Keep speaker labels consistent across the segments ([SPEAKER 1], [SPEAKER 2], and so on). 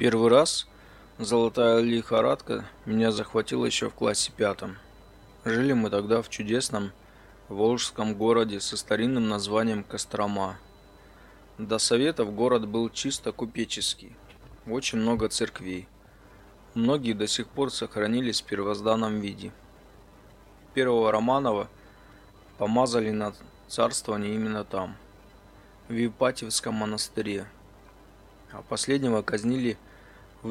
[SPEAKER 1] Первый раз золотая лихорадка меня захватила еще в классе пятом. Жили мы тогда в чудесном волжском городе со старинным названием Кострома. До советов город был чисто купеческий. Очень много церквей. Многие до сих пор сохранились в первозданном виде. Первого Романова помазали на царствование именно там, в Ипатьевском монастыре, а последнего казнили в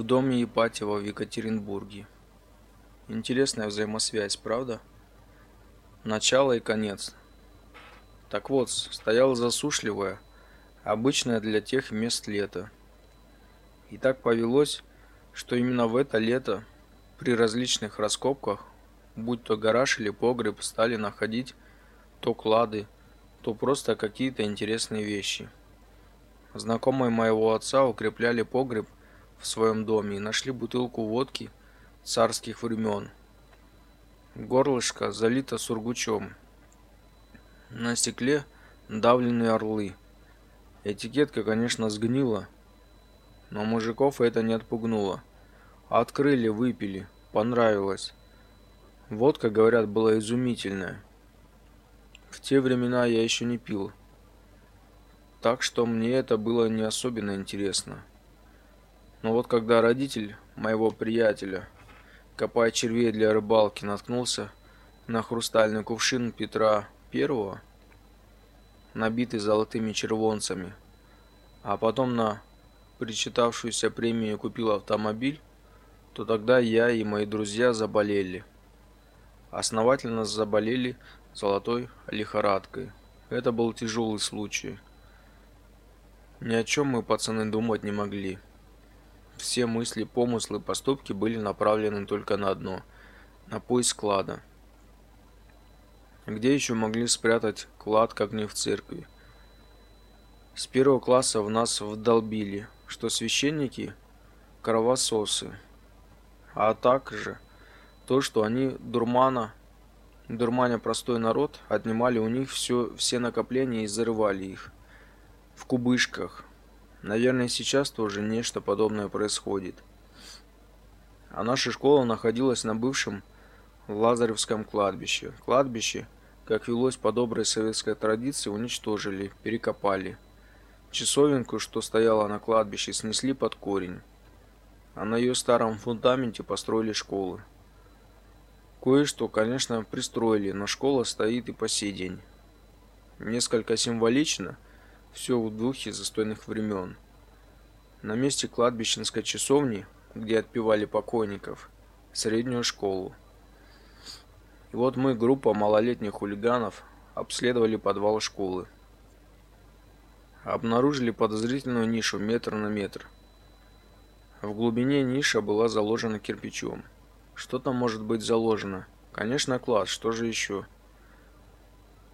[SPEAKER 1] доме Ипатьева в Екатеринбурге. Интересная взаимосвязь, правда? Начало и конец. Так вот, стояло засушливое, обычное для тех мест лето. И так повелось, что именно в это лето при различных раскопках, будь то гараж или погреб, стали находить то клады, то просто какие-то интересные вещи. Знакомые моего отца укрепляли погреб в своем доме и нашли бутылку водки царских времен. Горлышко залито сургучом. На стекле давленные орлы. Этикетка, конечно, сгнила, но мужиков это не отпугнуло. Открыли, выпили, понравилось. Водка, говорят, была изумительная. В те времена я еще не пил. Так что мне это было не особенно интересно. Но вот когда родитель моего приятеля, копая червей для рыбалки, наткнулся на хрустальный кувшин Петра Первого, набитый золотыми червонцами, а потом на причитавшуюся премию купил автомобиль, то тогда я и мои друзья заболели. Основательно заболели золотой лихорадкой. Это был тяжелый случай. Ни о чем мы, пацаны, думать не могли. Все мысли, помыслы, поступки были направлены только на одно – на поиск клада. Где еще могли спрятать клад, как не в церкви? С первого класса в нас вдолбили, что священники – кровососы, а также то, что они дурмана, дурманя простой народ, отнимали у них все, все накопления и зарывали их в кубышках, Наверное, сейчас тоже нечто подобное происходит. А наша школа находилась на бывшем Лазаревском кладбище. Кладбище, как велось по доброй советской традиции, уничтожили, перекопали. Часовенку, что стояла на кладбище, снесли под корень. А на ее старом фундаменте построили школы. Кое-что, конечно, пристроили, но школа стоит и по сей день. Несколько символично – все в духе застойных времен. На месте кладбищенской часовни, где отпевали покойников, среднюю школу. И вот мы, группа малолетних хулиганов, обследовали подвал школы. Обнаружили подозрительную нишу метр на метр. В глубине ниша была заложена кирпичом. Что там может быть заложено? Конечно, клад, что же еще?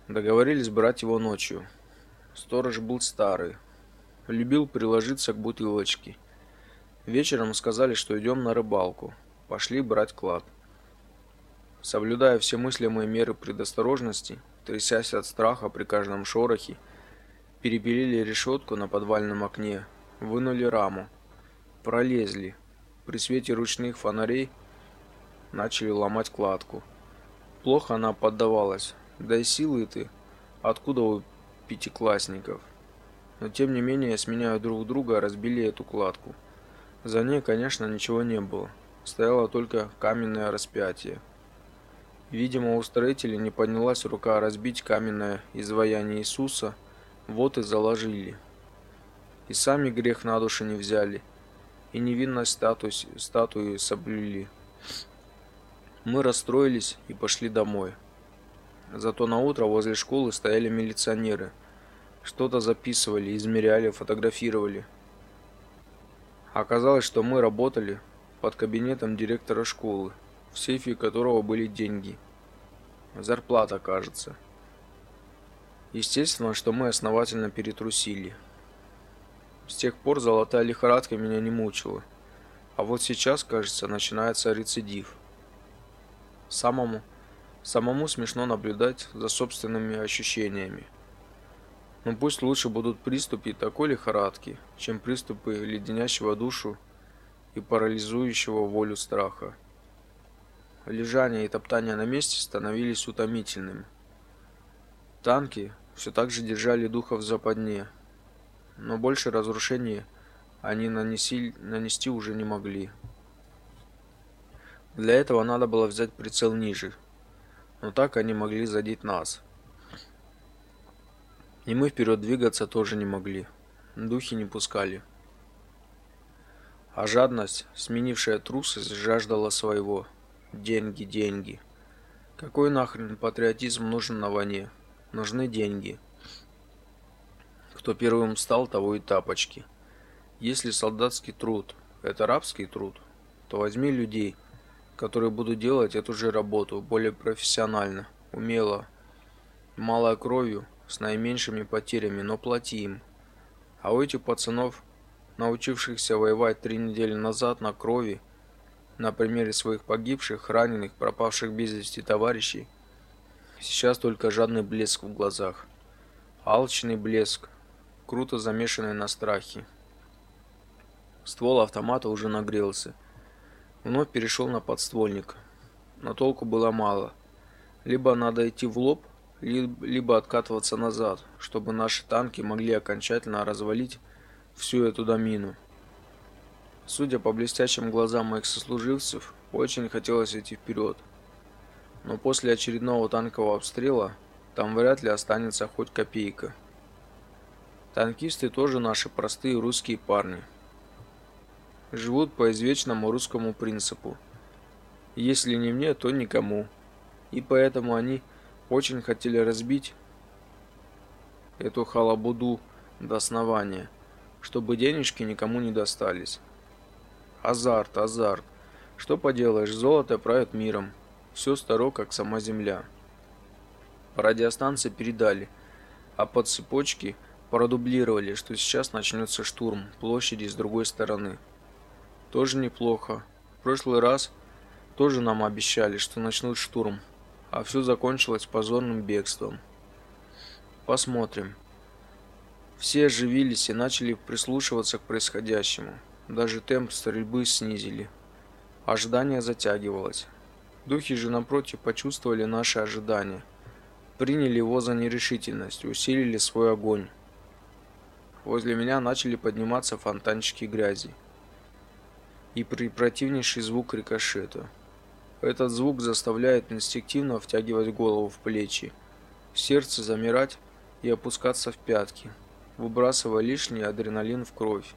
[SPEAKER 1] Договорились брать его ночью. Сторож был старый. Любил приложиться к бутылочке. Вечером сказали, что идем на рыбалку. Пошли брать клад. Соблюдая все мыслимые меры предосторожности, трясясь от страха при каждом шорохе, перепилили решетку на подвальном окне, вынули раму, пролезли. При свете ручных фонарей начали ломать кладку. Плохо она поддавалась. Да и силы ты, откуда у пятиклассников. Но тем не менее, сменяя друг друга, разбили эту кладку. За ней, конечно, ничего не было. Стояло только каменное распятие. Видимо, у строителей не поднялась рука разбить каменное изваяние Иисуса, вот и заложили. И сами грех на душу не взяли, и невинность статуи, статуи соблюли. Мы расстроились и пошли домой. Зато на утро возле школы стояли милиционеры. Что-то записывали, измеряли, фотографировали. Оказалось, что мы работали под кабинетом директора школы, в сейфе которого были деньги. Зарплата, кажется. Естественно, что мы основательно перетрусили. С тех пор золотая лихорадка меня не мучила. А вот сейчас, кажется, начинается рецидив. Самому Самому смешно наблюдать за собственными ощущениями. Но пусть лучше будут приступы такой лихорадки, чем приступы леденящего душу и парализующего волю страха. Лежание и топтание на месте становились утомительными. Танки все так же держали духа в западне, но больше разрушений они нанеси, нанести уже не могли. Для этого надо было взять прицел ниже, но так они могли задеть нас. И мы вперед двигаться тоже не могли, духи не пускали. А жадность, сменившая трусость, жаждала своего. Деньги, деньги. Какой нахрен патриотизм нужен на войне? Нужны деньги. Кто первым встал, того и тапочки. Если солдатский труд – это рабский труд, то возьми людей, которые будут делать эту же работу более профессионально, умело, малой кровью, с наименьшими потерями, но плати им. А у этих пацанов, научившихся воевать три недели назад на крови, на примере своих погибших, раненых, пропавших без вести товарищей, сейчас только жадный блеск в глазах. Алчный блеск, круто замешанный на страхе. Ствол автомата уже нагрелся. Вновь перешел на подствольник. Но толку было мало. Либо надо идти в лоб, либо откатываться назад, чтобы наши танки могли окончательно развалить всю эту домину. Судя по блестящим глазам моих сослуживцев, очень хотелось идти вперед. Но после очередного танкового обстрела там вряд ли останется хоть копейка. Танкисты тоже наши простые русские парни. Живут по извечному русскому принципу. Если не мне, то никому. И поэтому они очень хотели разбить эту халабуду до основания, чтобы денежки никому не достались. Азарт, азарт. Что поделаешь, золото правит миром. Все старо, как сама земля. По радиостанции передали, а по цепочке продублировали, что сейчас начнется штурм площади с другой стороны. Тоже неплохо. В прошлый раз тоже нам обещали, что начнут штурм, а все закончилось позорным бегством. Посмотрим. Все оживились и начали прислушиваться к происходящему. Даже темп стрельбы снизили. Ожидание затягивалось. Духи же напротив почувствовали наши ожидания. Приняли его за нерешительность, усилили свой огонь. Возле меня начали подниматься фонтанчики грязи. И противнейший звук рикошета. Этот звук заставляет инстинктивно втягивать голову в плечи, сердце замирать и опускаться в пятки, выбрасывая лишний адреналин в кровь.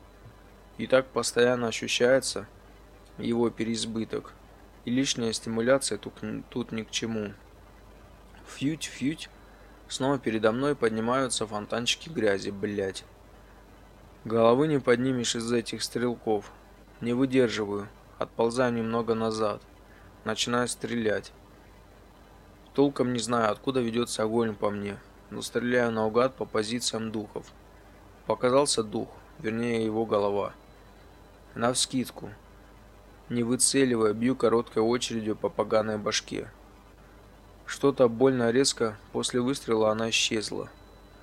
[SPEAKER 1] И так постоянно ощущается его переизбыток. И лишняя стимуляция тут, тут ни к чему. Фьють, фьють. Снова передо мной поднимаются фонтанчики грязи, блять. Головы не поднимешь из этих стрелков. Не выдерживаю. Отползаю немного назад. Начинаю стрелять. Толком не знаю, откуда ведется огонь по мне, но стреляю наугад по позициям духов. Показался дух, вернее его голова. Навскидку. Не выцеливая, бью короткой очередью по поганой башке. Что-то больно резко, после выстрела она исчезла.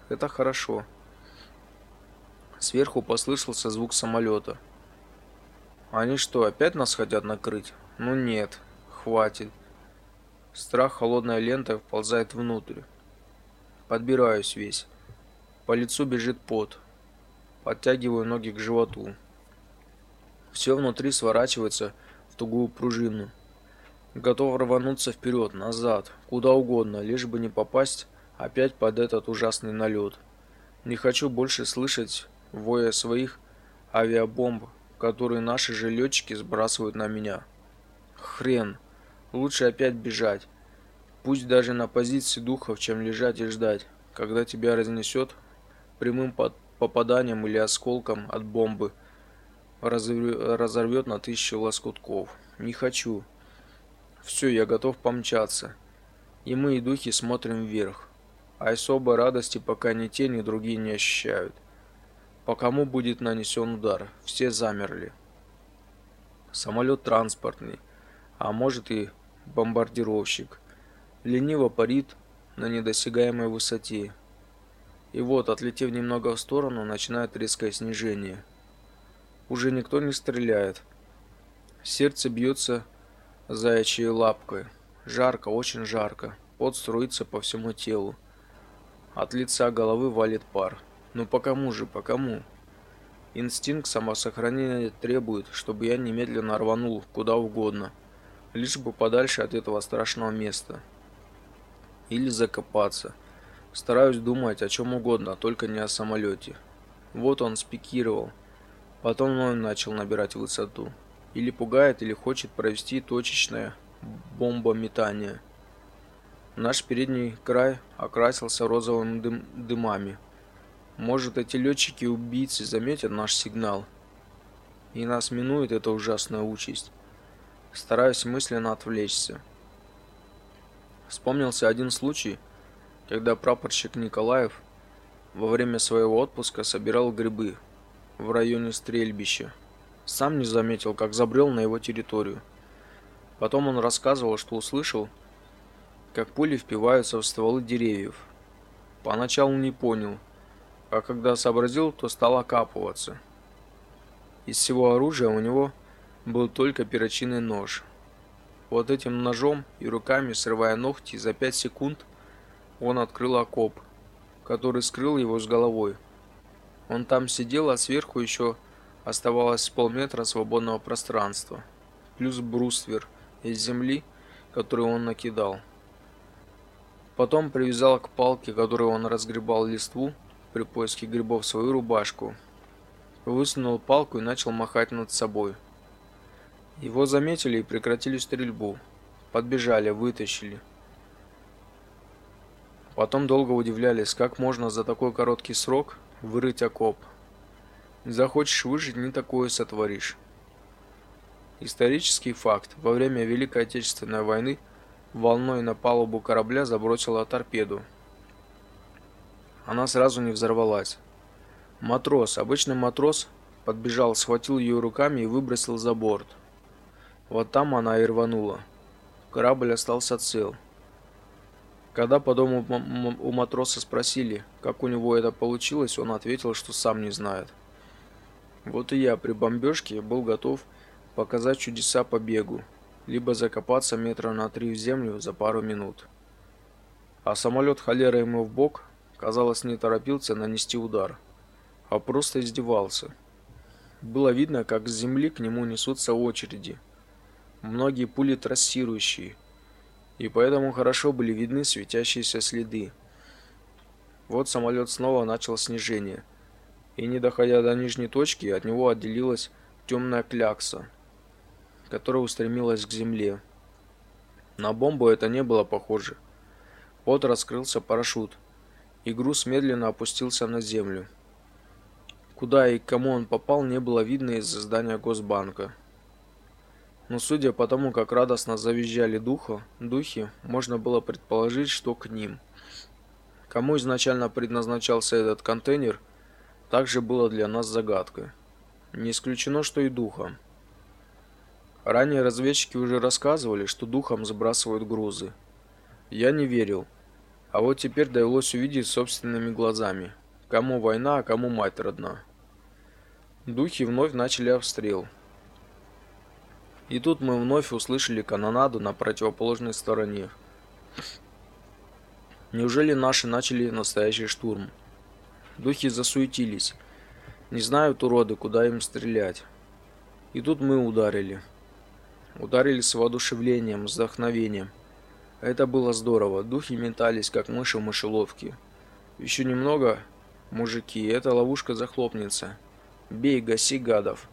[SPEAKER 1] Это хорошо. Сверху послышался звук самолета. Они что, опять нас хотят накрыть? Ну нет, хватит. Страх холодной лентой вползает внутрь. Подбираюсь весь. По лицу бежит пот. Подтягиваю ноги к животу. Все внутри сворачивается в тугую пружину. Готов рвануться вперед, назад, куда угодно, лишь бы не попасть опять под этот ужасный налет. Не хочу больше слышать воя своих авиабомб, которые наши же летчики сбрасывают на меня. Хрен. Лучше опять бежать. Пусть даже на позиции духов, чем лежать и ждать, когда тебя разнесет прямым попаданием или осколком от бомбы – разорвет на тысячу лоскутков. Не хочу. Все, я готов помчаться. И мы, и духи, смотрим вверх. А особой радости пока ни те, ни другие не ощущают. По кому будет нанесен удар? Все замерли. Самолет транспортный, а может и бомбардировщик. Лениво парит на недосягаемой высоте. И вот, отлетев немного в сторону, начинает резкое снижение – уже никто не стреляет. Сердце бьется заячьей лапкой. Жарко, очень жарко. Пот струится по всему телу. От лица головы валит пар. Ну по кому же, по кому? Инстинкт самосохранения требует, чтобы я немедленно рванул куда угодно, лишь бы подальше от этого страшного места. Или закопаться. Стараюсь думать о чем угодно, только не о самолете. Вот он спикировал. Потом он начал набирать высоту. Или пугает, или хочет провести точечное бомбометание. Наш передний край окрасился розовыми дым дымами. Может, эти летчики-убийцы заметят наш сигнал, и нас минует эта ужасная участь. Стараюсь мысленно отвлечься. Вспомнился один случай, когда прапорщик Николаев во время своего отпуска собирал грибы в районе стрельбища. Сам не заметил, как забрел на его территорию. Потом он рассказывал, что услышал, как пули впиваются в стволы деревьев. Поначалу не понял, а когда сообразил, то стал окапываться. Из всего оружия у него был только перочинный нож. Вот этим ножом и руками, срывая ногти, за пять секунд он открыл окоп, который скрыл его с головой. Он там сидел, а сверху еще оставалось полметра свободного пространства, плюс бруствер из земли, который он накидал. Потом привязал к палке, которой он разгребал листву при поиске грибов, свою рубашку. Высунул палку и начал махать над собой. Его заметили и прекратили стрельбу. Подбежали, вытащили. Потом долго удивлялись, как можно за такой короткий срок вырыть окоп. Захочешь выжить, не такое сотворишь. Исторический факт. Во время Великой Отечественной войны волной на палубу корабля забросила торпеду. Она сразу не взорвалась. Матрос, обычный матрос, подбежал, схватил ее руками и выбросил за борт. Вот там она и рванула. Корабль остался цел. Когда по дому у матроса спросили, как у него это получилось, он ответил, что сам не знает. Вот и я при бомбежке был готов показать чудеса по бегу либо закопаться метра на три в землю за пару минут. А самолет холера ему в бок, казалось, не торопился нанести удар, а просто издевался. Было видно, как с земли к нему несутся очереди. Многие пули трассирующие, и поэтому хорошо были видны светящиеся следы. Вот самолет снова начал снижение, и не доходя до нижней точки, от него отделилась темная клякса которая устремилась к земле. На бомбу это не было похоже. Вот раскрылся парашют, и груз медленно опустился на землю. Куда и к кому он попал, не было видно из-за здания Госбанка. Но судя по тому, как радостно завизжали духа, духи, можно было предположить, что к ним. Кому изначально предназначался этот контейнер, также было для нас загадкой. Не исключено, что и духом. Ранее разведчики уже рассказывали, что духом забрасывают грузы. Я не верил. А вот теперь довелось увидеть собственными глазами. Кому война, а кому мать родна. Духи вновь начали обстрел. И тут мы вновь услышали канонаду на противоположной стороне. Неужели наши начали настоящий штурм? Духи засуетились. Не знают уроды, куда им стрелять. И тут мы ударили. Ударили с воодушевлением, с вдохновением. Это было здорово. Духи метались, как мыши в мышеловке. Еще немного, мужики, эта ловушка захлопнется. Бей, гаси гадов.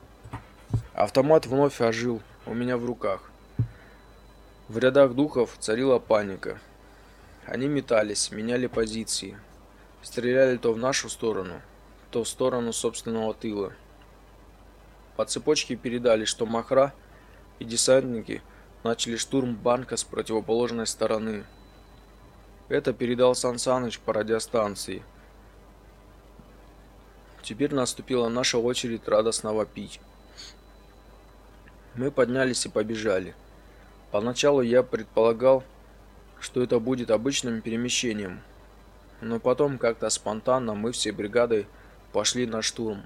[SPEAKER 1] Автомат вновь ожил у меня в руках. В рядах духов царила паника. Они метались, меняли позиции. Стреляли то в нашу сторону, то в сторону собственного тыла. По цепочке передали, что Махра и десантники начали штурм банка с противоположной стороны. Это передал Сан Саныч по радиостанции. Теперь наступила наша очередь радостно вопить. Мы поднялись и побежали. Поначалу я предполагал, что это будет обычным перемещением, но потом как-то спонтанно мы всей бригадой пошли на штурм.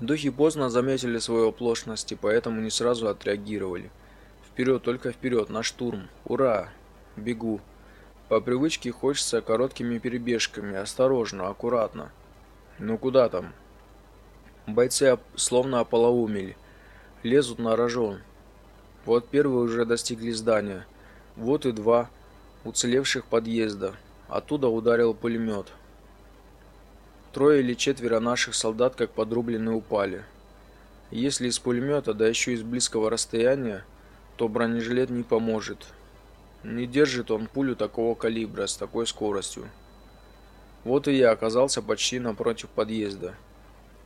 [SPEAKER 1] Духи поздно заметили свою оплошность и поэтому не сразу отреагировали. Вперед, только вперед, на штурм. Ура! Бегу. По привычке хочется короткими перебежками, осторожно, аккуратно. Ну куда там? Бойцы словно ополоумели. Лезут на рожон. Вот первые уже достигли здания. Вот и два уцелевших подъезда. Оттуда ударил пулемет. Трое или четверо наших солдат, как подрубленные, упали. Если из пулемета, да еще из близкого расстояния, то бронежилет не поможет. Не держит он пулю такого калибра с такой скоростью. Вот и я оказался почти напротив подъезда.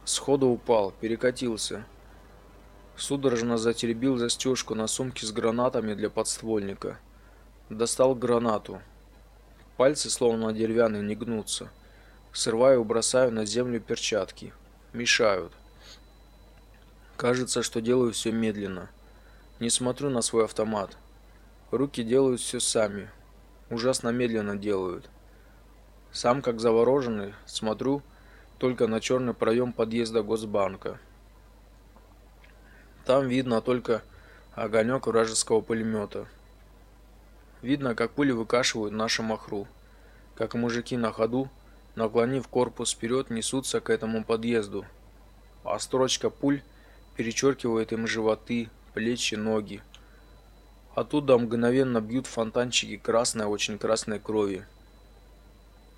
[SPEAKER 1] Сходу упал, перекатился. Судорожно затеребил застежку на сумке с гранатами для подствольника. Достал гранату. Пальцы словно деревянные не гнутся. Срываю бросаю на землю перчатки. Мешают. Кажется, что делаю все медленно. Не смотрю на свой автомат. Руки делают все сами. Ужасно медленно делают. Сам, как завороженный, смотрю только на черный проем подъезда Госбанка. Там видно только огонек вражеского пулемета. Видно, как пули выкашивают нашу махру. Как мужики на ходу наклонив корпус вперед, несутся к этому подъезду. А строчка пуль перечеркивает им животы, плечи, ноги. Оттуда мгновенно бьют фонтанчики красной, очень красной крови.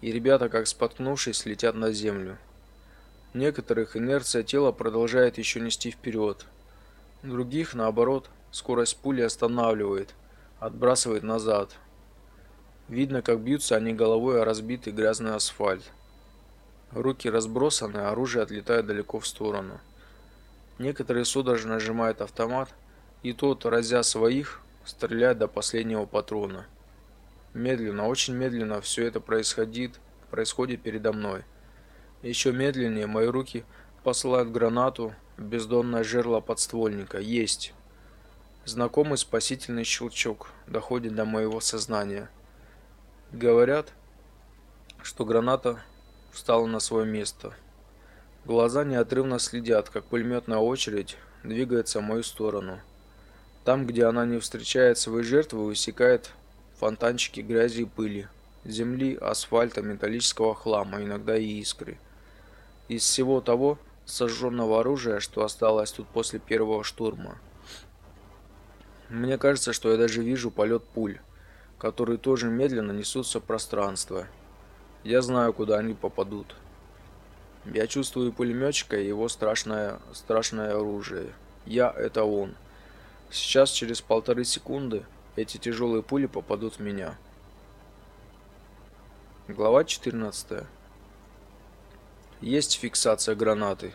[SPEAKER 1] И ребята, как споткнувшись, летят на землю. Некоторых инерция тела продолжает еще нести вперед. Других, наоборот, скорость пули останавливает, отбрасывает назад. Видно, как бьются они головой о разбитый грязный асфальт. Руки разбросаны, оружие отлетает далеко в сторону. Некоторые судорожно сжимают автомат, и тот, разя своих, стреляет до последнего патрона. Медленно, очень медленно все это происходит, происходит передо мной. Еще медленнее мои руки посылают гранату в бездонное жерло подствольника. Есть. Знакомый спасительный щелчок доходит до моего сознания. Говорят, что граната встала на свое место. Глаза неотрывно следят, как пулеметная очередь двигается в мою сторону. Там, где она не встречает своей жертвы, высекает фонтанчики грязи и пыли, земли, асфальта, металлического хлама, иногда и искры. Из всего того сожженного оружия, что осталось тут после первого штурма. Мне кажется, что я даже вижу полет пуль которые тоже медленно несутся в пространство. Я знаю, куда они попадут. Я чувствую пулеметчика и его страшное, страшное оружие. Я – это он. Сейчас, через полторы секунды, эти тяжелые пули попадут в меня. Глава 14. Есть фиксация гранаты.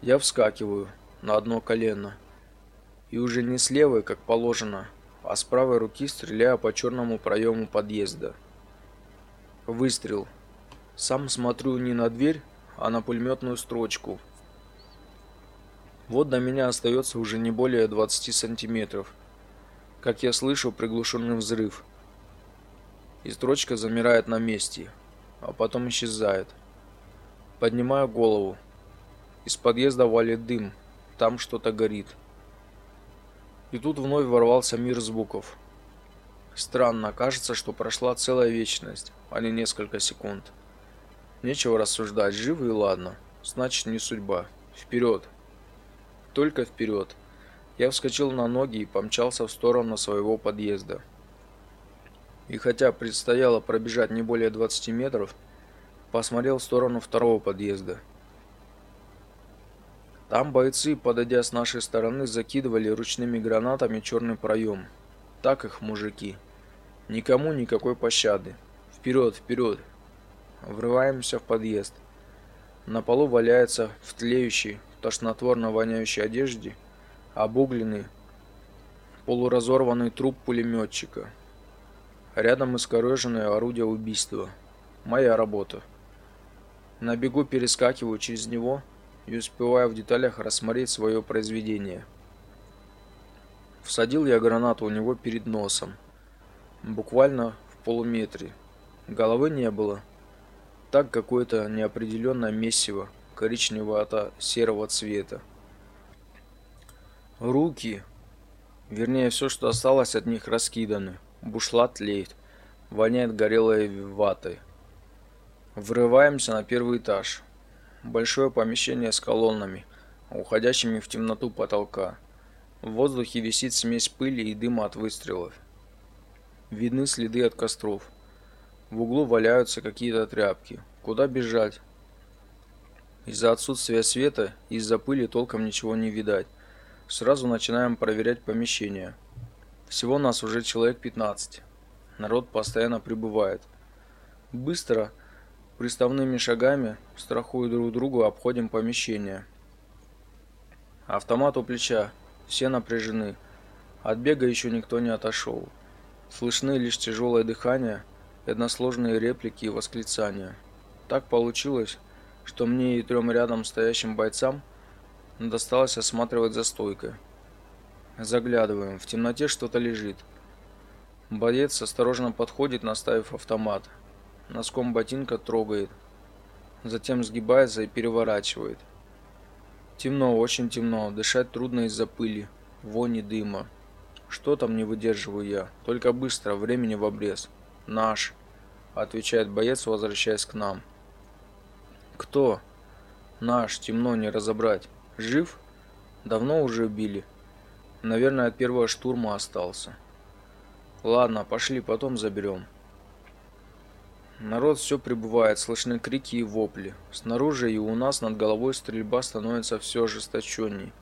[SPEAKER 1] Я вскакиваю на одно колено. И уже не с левой, как положено, а с правой руки стреляю по черному проему подъезда. Выстрел. Сам смотрю не на дверь, а на пулеметную строчку. Вот до меня остается уже не более 20 сантиметров. Как я слышу приглушенный взрыв. И строчка замирает на месте, а потом исчезает. Поднимаю голову. Из подъезда валит дым. Там что-то горит. И тут вновь ворвался мир звуков. Странно, кажется, что прошла целая вечность, а не несколько секунд. Нечего рассуждать, живы и ладно. Значит, не судьба. Вперед. Только вперед. Я вскочил на ноги и помчался в сторону своего подъезда. И хотя предстояло пробежать не более 20 метров, посмотрел в сторону второго подъезда – там бойцы, подойдя с нашей стороны, закидывали ручными гранатами черный проем. Так их мужики. Никому никакой пощады. Вперед, вперед. Врываемся в подъезд. На полу валяется в тлеющей, тошнотворно воняющей одежде обугленный, полуразорванный труп пулеметчика. Рядом искореженное орудие убийства. Моя работа. На бегу перескакиваю через него и успевая в деталях рассмотреть свое произведение. Всадил я гранату у него перед носом, буквально в полуметре. Головы не было. Так какое-то неопределенное месиво, коричневато-серого цвета. Руки, вернее все, что осталось от них, раскиданы. Бушлат тлеет, воняет горелой ватой. Врываемся на первый этаж. Большое помещение с колоннами, уходящими в темноту потолка. В воздухе висит смесь пыли и дыма от выстрелов. Видны следы от костров. В углу валяются какие-то тряпки. Куда бежать? Из-за отсутствия света и из-за пыли толком ничего не видать. Сразу начинаем проверять помещение. Всего нас уже человек 15. Народ постоянно прибывает. Быстро Приставными шагами, страхуя друг другу, обходим помещение. Автомат у плеча, все напряжены. От бега еще никто не отошел. Слышны лишь тяжелое дыхание, односложные реплики и восклицания. Так получилось, что мне и трем рядом стоящим бойцам досталось осматривать за стойкой. Заглядываем, в темноте что-то лежит. Боец осторожно подходит, наставив автомат носком ботинка трогает, затем сгибается и переворачивает. Темно, очень темно, дышать трудно из-за пыли, вони дыма. Что там не выдерживаю я? Только быстро, времени в обрез. Наш, отвечает боец, возвращаясь к нам. Кто? Наш, темно не разобрать. Жив? Давно уже убили. Наверное, от первого штурма остался. Ладно, пошли, потом заберем. Народ все прибывает, слышны крики и вопли. Снаружи и у нас над головой стрельба становится все ожесточенней.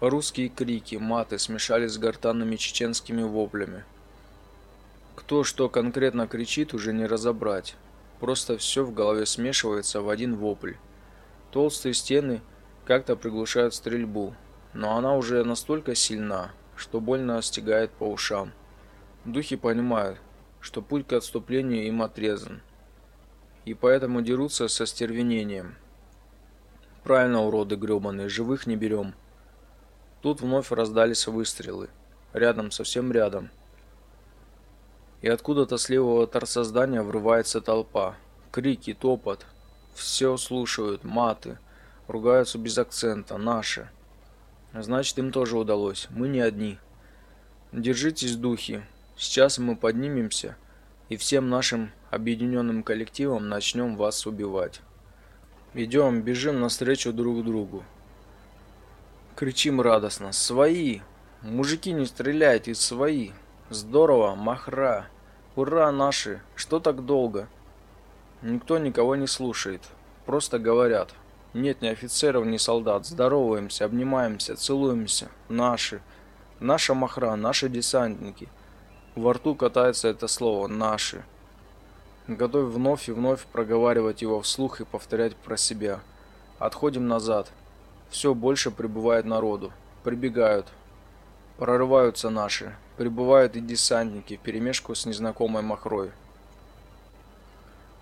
[SPEAKER 1] Русские крики, маты смешались с гортанными чеченскими воплями. Кто что конкретно кричит, уже не разобрать. Просто все в голове смешивается в один вопль. Толстые стены как-то приглушают стрельбу, но она уже настолько сильна, что больно стегает по ушам. Духи понимают, что путь к отступлению им отрезан и поэтому дерутся со стервенением. Правильно, уроды грёбаные, живых не берем. Тут вновь раздались выстрелы. Рядом, совсем рядом. И откуда-то с левого торца здания врывается толпа. Крики, топот. Все слушают, маты. Ругаются без акцента, наши. Значит, им тоже удалось. Мы не одни. Держитесь, духи. Сейчас мы поднимемся и всем нашим объединенным коллективом начнем вас убивать. Идем, бежим навстречу друг другу. Кричим радостно. Свои! Мужики, не стреляйте, свои! Здорово, махра! Ура, наши! Что так долго? Никто никого не слушает. Просто говорят. Нет ни офицеров, ни солдат. Здороваемся, обнимаемся, целуемся. Наши. Наша махра, наши десантники – во рту катается это слово «наши». Готовь вновь и вновь проговаривать его вслух и повторять про себя. Отходим назад. Все больше прибывает народу. Прибегают. Прорываются наши. Прибывают и десантники, вперемешку с незнакомой махрой.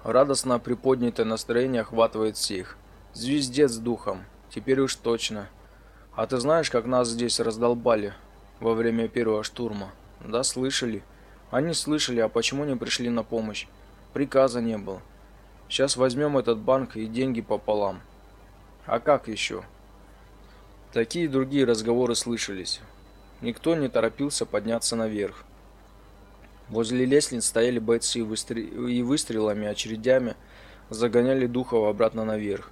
[SPEAKER 1] Радостно приподнятое настроение охватывает всех. Звездец духом. Теперь уж точно. А ты знаешь, как нас здесь раздолбали во время первого штурма? Да, слышали. Они слышали, а почему не пришли на помощь? Приказа не было. Сейчас возьмем этот банк и деньги пополам. А как еще? Такие другие разговоры слышались. Никто не торопился подняться наверх. Возле лестниц стояли бойцы и выстрелами, очередями загоняли духов обратно наверх.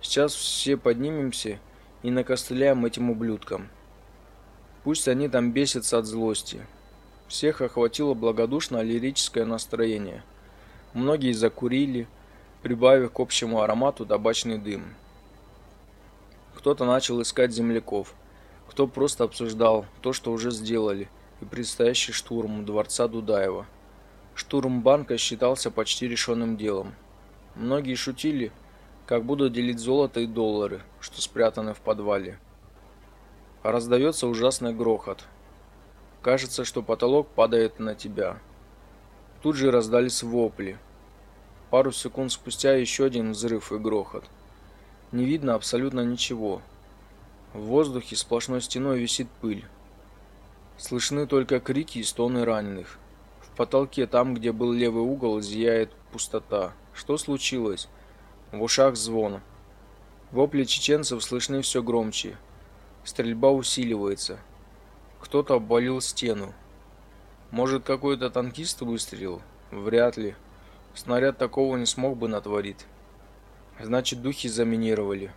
[SPEAKER 1] Сейчас все поднимемся и накостыляем этим ублюдкам. Пусть они там бесятся от злости. Всех охватило благодушное лирическое настроение. Многие закурили, прибавив к общему аромату табачный дым. Кто-то начал искать земляков, кто просто обсуждал то, что уже сделали, и предстоящий штурм дворца Дудаева. Штурм банка считался почти решенным делом. Многие шутили, как будут делить золото и доллары, что спрятаны в подвале. Раздается ужасный грохот. Кажется, что потолок падает на тебя. Тут же раздались вопли. Пару секунд спустя еще один взрыв и грохот. Не видно абсолютно ничего. В воздухе сплошной стеной висит пыль. Слышны только крики и стоны раненых. В потолке, там, где был левый угол, зияет пустота. Что случилось? В ушах звон. Вопли чеченцев слышны все громче. Стрельба усиливается. Кто-то обвалил стену. Может, какой-то танкист выстрелил? Вряд ли. Снаряд такого не смог бы натворить. Значит, духи заминировали.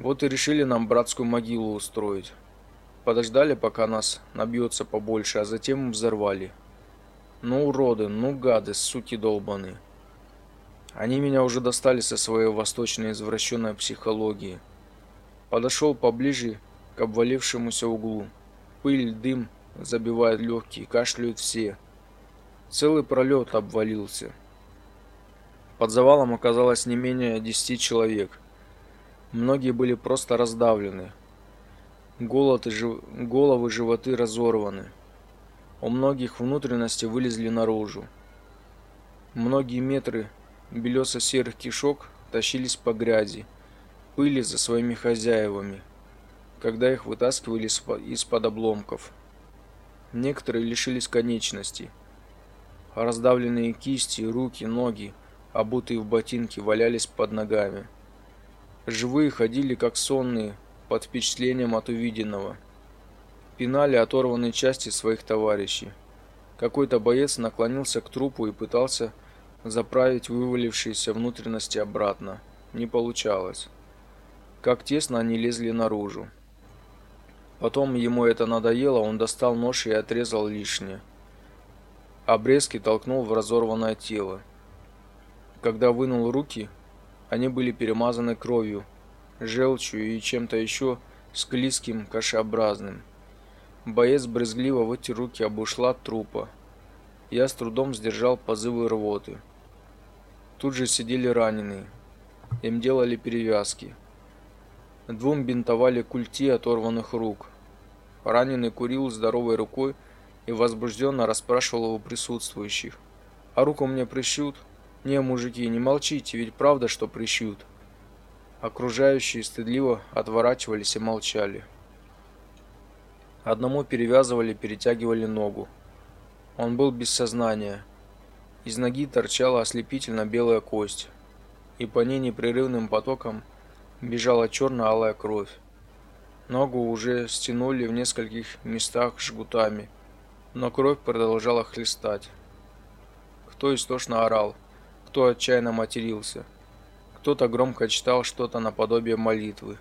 [SPEAKER 1] Вот и решили нам братскую могилу устроить. Подождали, пока нас набьется побольше, а затем взорвали. Ну, уроды, ну, гады, суки долбаные. Они меня уже достали со своей восточной извращенной психологии. Подошел поближе к обвалившемуся углу. Пыль, дым забивают легкие, кашляют все. Целый пролет обвалился. Под завалом оказалось не менее десяти человек. Многие были просто раздавлены. Голод и жив... головы, животы разорваны. У многих внутренности вылезли наружу. Многие метры белесо-серых кишок тащились по грязи, пыли за своими хозяевами, когда их вытаскивали из-под обломков. Некоторые лишились конечностей. Раздавленные кисти, руки, ноги, обутые в ботинки, валялись под ногами. Живые ходили как сонные, под впечатлением от увиденного. Пинали оторванные части своих товарищей. Какой-то боец наклонился к трупу и пытался заправить вывалившиеся внутренности обратно. Не получалось. Как тесно они лезли наружу. Потом ему это надоело, он достал нож и отрезал лишнее. Обрезки толкнул в разорванное тело. Когда вынул руки, они были перемазаны кровью, желчью и чем-то еще склизким, кашеобразным. Боец брезгливо вытер руки об ушла трупа. Я с трудом сдержал позывы рвоты. Тут же сидели раненые. Им делали перевязки. Двум бинтовали культи оторванных рук. Раненый курил здоровой рукой и возбужденно расспрашивал у присутствующих. «А руку мне прищут?» «Не, мужики, не молчите, ведь правда, что прищут?» Окружающие стыдливо отворачивались и молчали. Одному перевязывали, перетягивали ногу. Он был без сознания. Из ноги торчала ослепительно белая кость, и по ней непрерывным потоком бежала черно-алая кровь. Ногу уже стянули в нескольких местах жгутами, но кровь продолжала хлестать. Кто истошно орал, кто отчаянно матерился, кто-то громко читал что-то наподобие молитвы.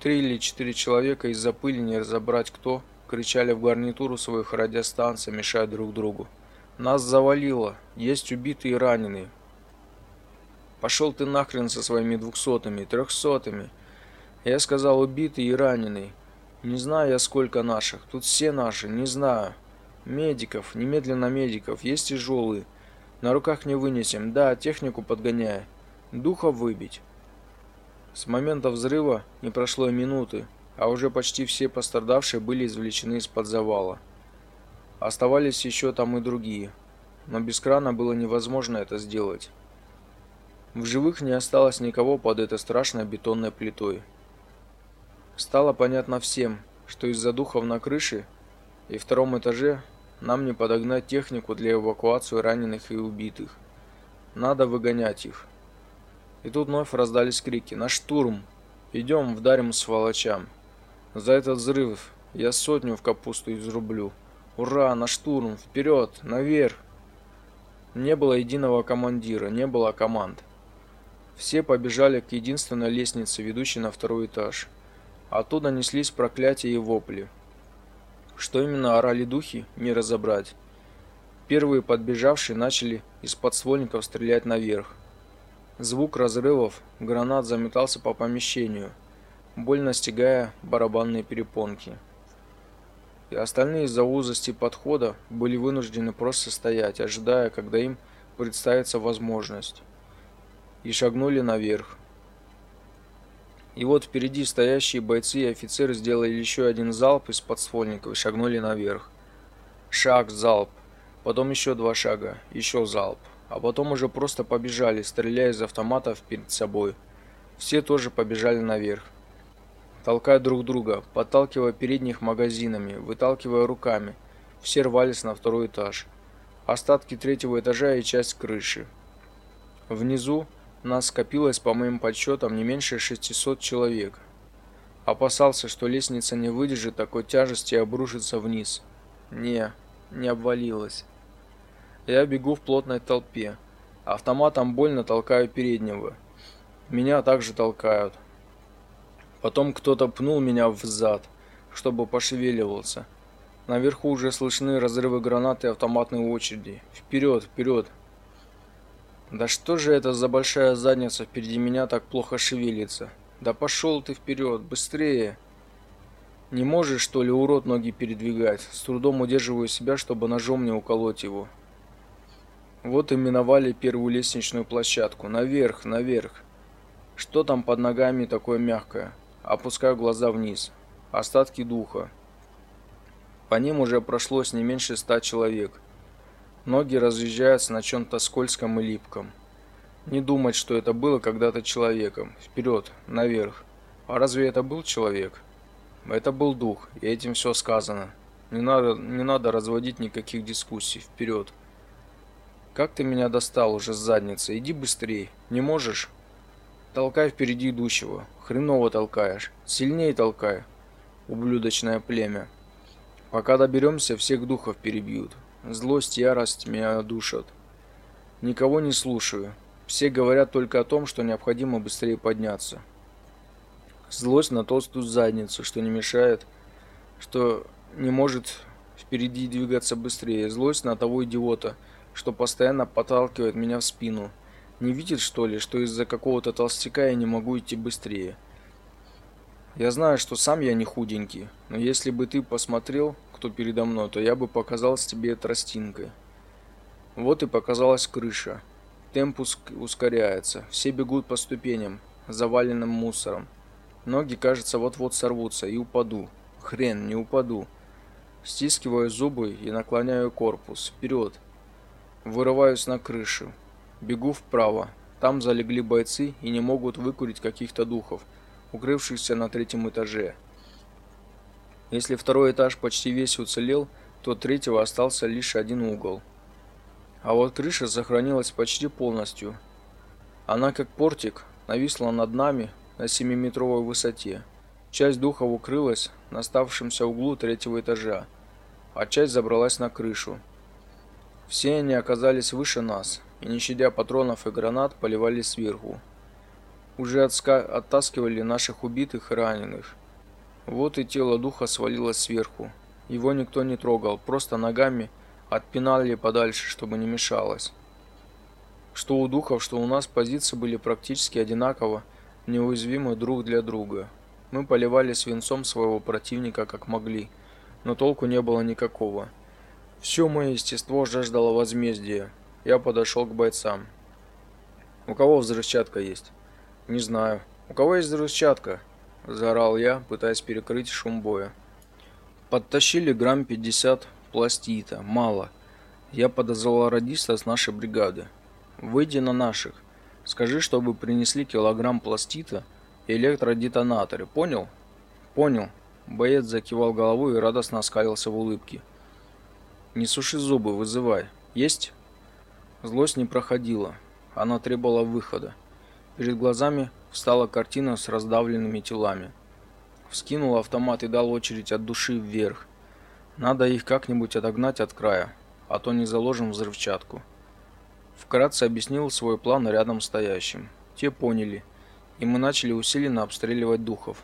[SPEAKER 1] Три или четыре человека из-за пыли не разобрать кто кричали в гарнитуру своих радиостанций, мешая друг другу. Нас завалило. Есть убитые и раненые. Пошел ты нахрен со своими двухсотыми, трехсотыми. Я сказал убитый и раненый. Не знаю я сколько наших. Тут все наши, не знаю. Медиков, немедленно медиков. Есть тяжелые. На руках не вынесем. Да, технику подгоняя. Духа выбить. С момента взрыва не прошло и минуты, а уже почти все пострадавшие были извлечены из-под завала. Оставались еще там и другие, но без крана было невозможно это сделать. В живых не осталось никого под этой страшной бетонной плитой. Стало понятно всем, что из-за духов на крыше и втором этаже нам не подогнать технику для эвакуации раненых и убитых. Надо выгонять их. И тут вновь раздались крики «На штурм! Идем, вдарим сволочам!» За этот взрыв я сотню в капусту изрублю. Ура, на штурм, вперед, наверх! Не было единого командира, не было команд. Все побежали к единственной лестнице, ведущей на второй этаж. Оттуда неслись проклятия и вопли. Что именно орали духи, не разобрать. Первые подбежавшие начали из подствольников стрелять наверх. Звук разрывов гранат заметался по помещению, больно стягая барабанные перепонки и остальные из-за узости подхода были вынуждены просто стоять, ожидая, когда им представится возможность. И шагнули наверх. И вот впереди стоящие бойцы и офицеры сделали еще один залп из подствольников и шагнули наверх. Шаг, залп, потом еще два шага, еще залп, а потом уже просто побежали, стреляя из автоматов перед собой. Все тоже побежали наверх толкая друг друга, подталкивая передних магазинами, выталкивая руками. Все рвались на второй этаж. Остатки третьего этажа и часть крыши. Внизу Нас скопилось, по моим подсчетам, не меньше 600 человек. Опасался, что лестница не выдержит такой тяжести и обрушится вниз. Не, не обвалилась. Я бегу в плотной толпе. Автоматом больно толкаю переднего. Меня также толкают. Потом кто-то пнул меня в зад, чтобы пошевеливался. Наверху уже слышны разрывы гранат и автоматные очереди. Вперед, вперед! Да что же это за большая задница впереди меня так плохо шевелится? Да пошел ты вперед, быстрее! Не можешь, что ли, урод ноги передвигать? С трудом удерживаю себя, чтобы ножом не уколоть его. Вот и миновали первую лестничную площадку. Наверх, наверх. Что там под ногами такое мягкое? Опускаю глаза вниз. Остатки духа. По ним уже прошлось не меньше ста человек. Ноги разъезжаются на чем-то скользком и липком. Не думать, что это было когда-то человеком. Вперед, наверх. А разве это был человек? Это был дух, и этим все сказано. Не надо, не надо разводить никаких дискуссий. Вперед. Как ты меня достал уже с задницы? Иди быстрей. Не можешь? Толкай впереди идущего. Хреново толкаешь. Сильнее толкай. Ублюдочное племя. Пока доберемся, всех духов перебьют. Злость, ярость меня душат. Никого не слушаю. Все говорят только о том, что необходимо быстрее подняться. Злость на толстую задницу, что не мешает, что не может впереди двигаться быстрее. Злость на того идиота, что постоянно подталкивает меня в спину. Не видит, что ли, что из-за какого-то толстяка я не могу идти быстрее. Я знаю, что сам я не худенький, но если бы ты посмотрел, кто передо мной, то я бы показался тебе тростинкой. Вот и показалась крыша. Темп ускоряется. Все бегут по ступеням, заваленным мусором. Ноги, кажется, вот-вот сорвутся и упаду. Хрен, не упаду. Стискиваю зубы и наклоняю корпус. Вперед. Вырываюсь на крышу. Бегу вправо. Там залегли бойцы и не могут выкурить каких-то духов, укрывшихся на третьем этаже. Если второй этаж почти весь уцелел, то третьего остался лишь один угол. А вот крыша сохранилась почти полностью. Она как портик нависла над нами на 7-метровой высоте. Часть духов укрылась на оставшемся углу третьего этажа, а часть забралась на крышу. Все они оказались выше нас, и не щадя патронов и гранат, поливали сверху. Уже оттаскивали наших убитых и раненых. Вот и тело духа свалилось сверху. Его никто не трогал, просто ногами отпинали подальше, чтобы не мешалось. Что у духов, что у нас позиции были практически одинаково неуязвимы друг для друга. Мы поливали свинцом своего противника как могли, но толку не было никакого. Все мое естество жаждало возмездия. Я подошел к бойцам. «У кого взрывчатка есть?» «Не знаю». «У кого есть взрывчатка?» Заорал я, пытаясь перекрыть шум боя. Подтащили грамм 50 пластита. Мало. Я подозвал радиста с нашей бригады. «Выйди на наших. Скажи, чтобы принесли килограмм пластита и электродетонаторы. Понял?» «Понял». Боец закивал головой и радостно оскалился в улыбке. «Не суши зубы, вызывай. Есть?» Злость не проходила. Она требовала выхода. Перед глазами встала картина с раздавленными телами. Вскинул автомат и дал очередь от души вверх. Надо их как-нибудь отогнать от края, а то не заложим взрывчатку. Вкратце объяснил свой план рядом стоящим. Те поняли, и мы начали усиленно обстреливать духов.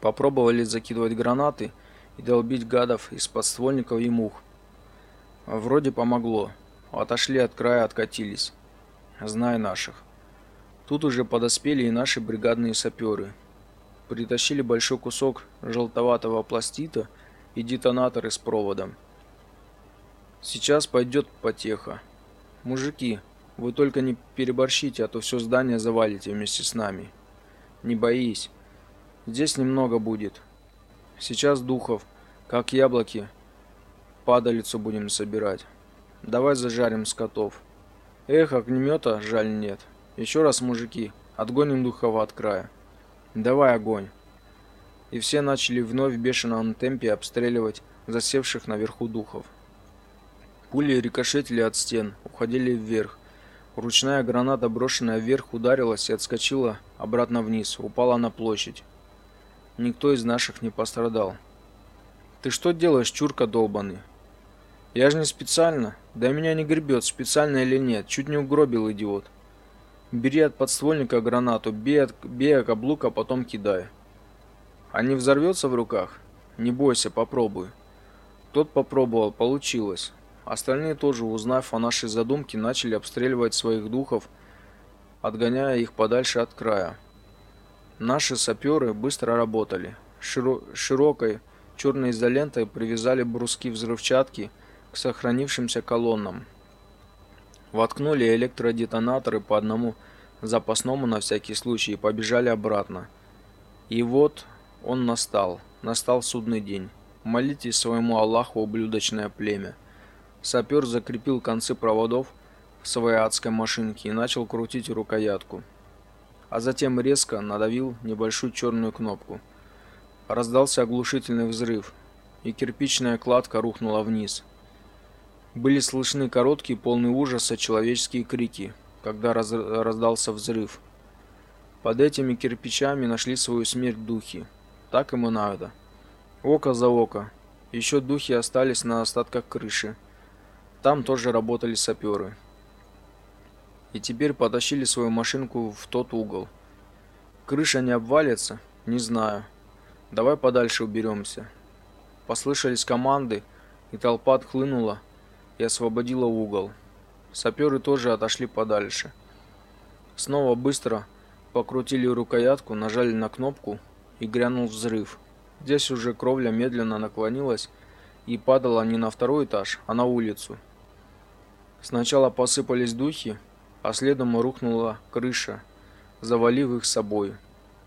[SPEAKER 1] Попробовали закидывать гранаты и долбить гадов из подствольников и мух. Вроде помогло. Отошли от края, откатились. Знай наших. Тут уже подоспели и наши бригадные саперы. Притащили большой кусок желтоватого пластита и детонаторы с проводом. Сейчас пойдет потеха. Мужики, вы только не переборщите, а то все здание завалите вместе с нами. Не боись. Здесь немного будет. Сейчас духов, как яблоки, падалицу будем собирать. Давай зажарим скотов. Эх, огнемета жаль нет. Еще раз, мужики, отгоним духова от края. Давай огонь. И все начали вновь в бешеном темпе обстреливать засевших наверху духов. Пули рикошетили от стен, уходили вверх, Ручная граната, брошенная вверх, ударилась и отскочила обратно вниз, упала на площадь. Никто из наших не пострадал. «Ты что делаешь, чурка долбаный?» «Я же не специально. Да меня не гребет, специально или нет. Чуть не угробил, идиот». «Бери от подствольника гранату, бей, от, бей о каблук, а потом кидай». «А не взорвется в руках?» «Не бойся, попробуй». Тот попробовал, получилось. Остальные тоже, узнав о нашей задумке, начали обстреливать своих духов, отгоняя их подальше от края. Наши саперы быстро работали. Широ широкой черной изолентой привязали бруски взрывчатки к сохранившимся колоннам. Воткнули электродетонаторы по одному запасному на всякий случай и побежали обратно. И вот он настал. Настал судный день. Молитесь своему Аллаху, ублюдочное племя. Сапер закрепил концы проводов в своей адской машинке и начал крутить рукоятку. А затем резко надавил небольшую черную кнопку. Раздался оглушительный взрыв, и кирпичная кладка рухнула вниз. Были слышны короткие, полные ужаса человеческие крики, когда раз раздался взрыв. Под этими кирпичами нашли свою смерть духи. Так ему надо. Око за око. Еще духи остались на остатках крыши. Там тоже работали саперы. И теперь потащили свою машинку в тот угол. Крыша не обвалится? Не знаю. Давай подальше уберемся. Послышались команды, и толпа отхлынула и освободила угол. Саперы тоже отошли подальше. Снова быстро покрутили рукоятку, нажали на кнопку и грянул взрыв. Здесь уже кровля медленно наклонилась и падала не на второй этаж, а на улицу. Сначала посыпались духи, а следом рухнула крыша, завалив их с собой.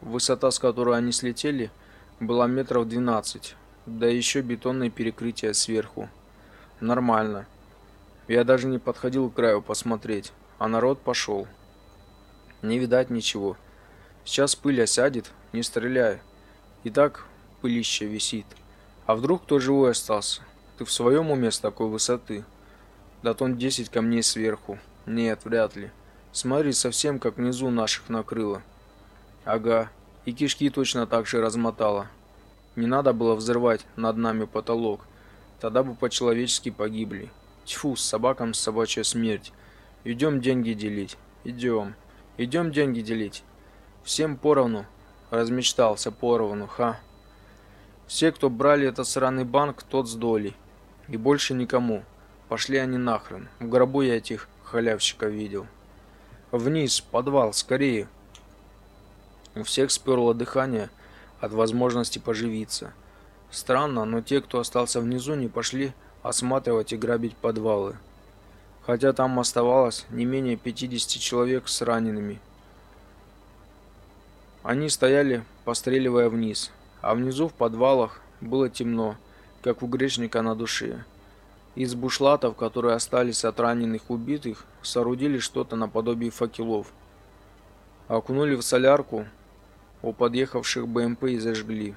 [SPEAKER 1] Высота, с которой они слетели, была метров 12, да еще бетонное перекрытие сверху. Нормально. Я даже не подходил к краю посмотреть, а народ пошел. Не видать ничего. Сейчас пыль осядет, не стреляй. И так пылище висит. А вдруг кто живой остался? Ты в своем уме с такой высоты? Да тон 10 камней сверху. Нет, вряд ли. Смотри, совсем как внизу наших накрыло. Ага, и кишки точно так же размотало. Не надо было взрывать над нами потолок. Тогда бы по-человечески погибли. Тьфу, собакам собачья смерть. Идем деньги делить. Идем. Идем деньги делить. Всем поровну. Размечтался поровну, ха. Все, кто брали этот сраный банк, тот с долей. И больше никому. Пошли они нахрен. В гробу я этих халявщиков видел. Вниз, подвал, скорее. У всех сперло дыхание от возможности поживиться. Странно, но те, кто остался внизу, не пошли осматривать и грабить подвалы. Хотя там оставалось не менее 50 человек с ранеными. Они стояли, постреливая вниз а внизу в подвалах было темно, как у грешника на душе. Из бушлатов, которые остались от раненых убитых, соорудили что-то наподобие факелов. Окунули в солярку у подъехавших БМП и зажгли.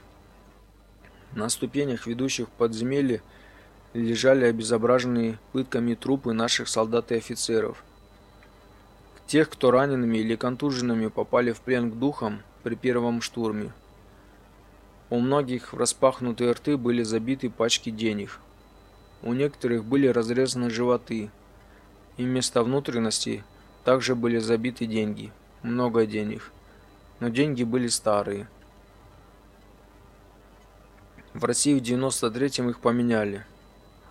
[SPEAKER 1] На ступенях, ведущих в подземелье, лежали обезображенные пытками трупы наших солдат и офицеров. Тех, кто ранеными или контуженными попали в плен к духам при первом штурме. У многих в распахнутые рты были забиты пачки денег. У некоторых были разрезаны животы, и вместо внутренностей также были забиты деньги, много денег. Но деньги были старые. В России в 93-м их поменяли,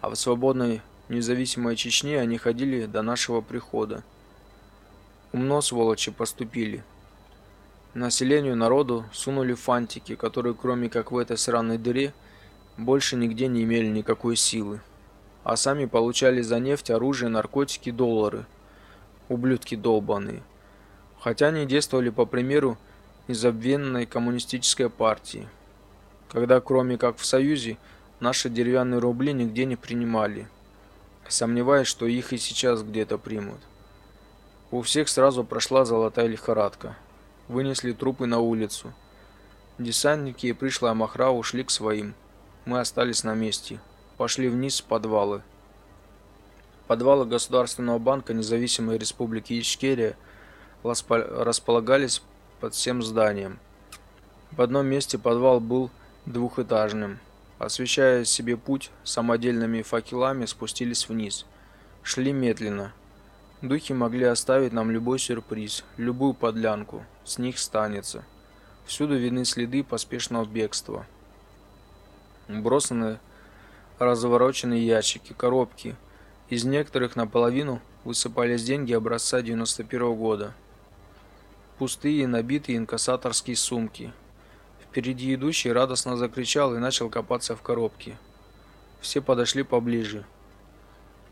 [SPEAKER 1] а в свободной независимой Чечне они ходили до нашего прихода. Умно сволочи поступили – Населению народу сунули фантики, которые кроме как в этой сраной дыре больше нигде не имели никакой силы. А сами получали за нефть, оружие, наркотики, доллары. Ублюдки долбаные. Хотя они действовали по примеру незабвенной коммунистической партии. Когда кроме как в Союзе наши деревянные рубли нигде не принимали. Сомневаюсь, что их и сейчас где-то примут. У всех сразу прошла золотая лихорадка вынесли трупы на улицу. Десантники и пришлая махра ушли к своим. Мы остались на месте. Пошли вниз в подвалы. Подвалы Государственного банка Независимой Республики Ичкерия располагались под всем зданием. В одном месте подвал был двухэтажным. Освещая себе путь самодельными факелами, спустились вниз. Шли медленно. Духи могли оставить нам любой сюрприз, любую подлянку. С них станется. Всюду видны следы поспешного бегства. Брошены развороченные ящики, коробки. Из некоторых наполовину высыпались деньги образца 91 -го года. Пустые, набитые инкассаторские сумки. Впереди идущий радостно закричал и начал копаться в коробке. Все подошли поближе.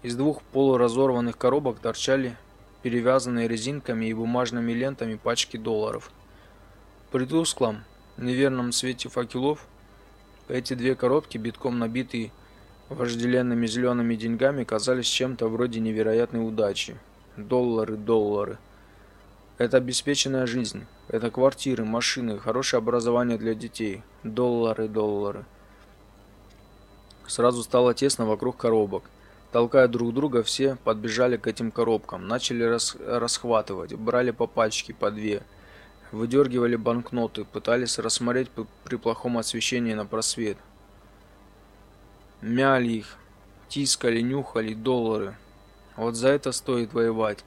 [SPEAKER 1] Из двух полуразорванных коробок торчали перевязанные резинками и бумажными лентами пачки долларов. При тусклом, неверном свете факелов эти две коробки, битком набитые вожделенными зелеными деньгами, казались чем-то вроде невероятной удачи. Доллары, доллары. Это обеспеченная жизнь. Это квартиры, машины, хорошее образование для детей. Доллары, доллары. Сразу стало тесно вокруг коробок. Толкая друг друга, все подбежали к этим коробкам, начали рас расхватывать, брали по пачке, по две, выдергивали банкноты, пытались рассмотреть при плохом освещении на просвет. Мяли их, тискали, нюхали доллары. Вот за это стоит воевать.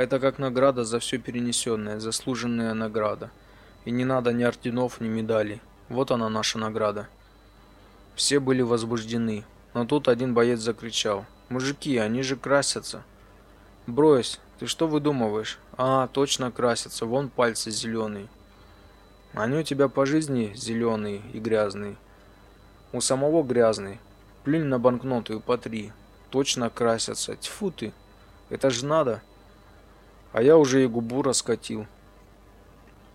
[SPEAKER 1] Это как награда за все перенесенное, заслуженная награда. И не надо ни орденов, ни медалей. Вот она наша награда. Все были возбуждены, но тут один боец закричал: Мужики, они же красятся. Брось, ты что выдумываешь? А, точно красятся, вон пальцы зеленые. Они у тебя по жизни зеленые и грязные. У самого грязный. Плюнь на банкноту и потри. Точно красятся. Тьфу ты. Это ж надо. А я уже и губу раскатил.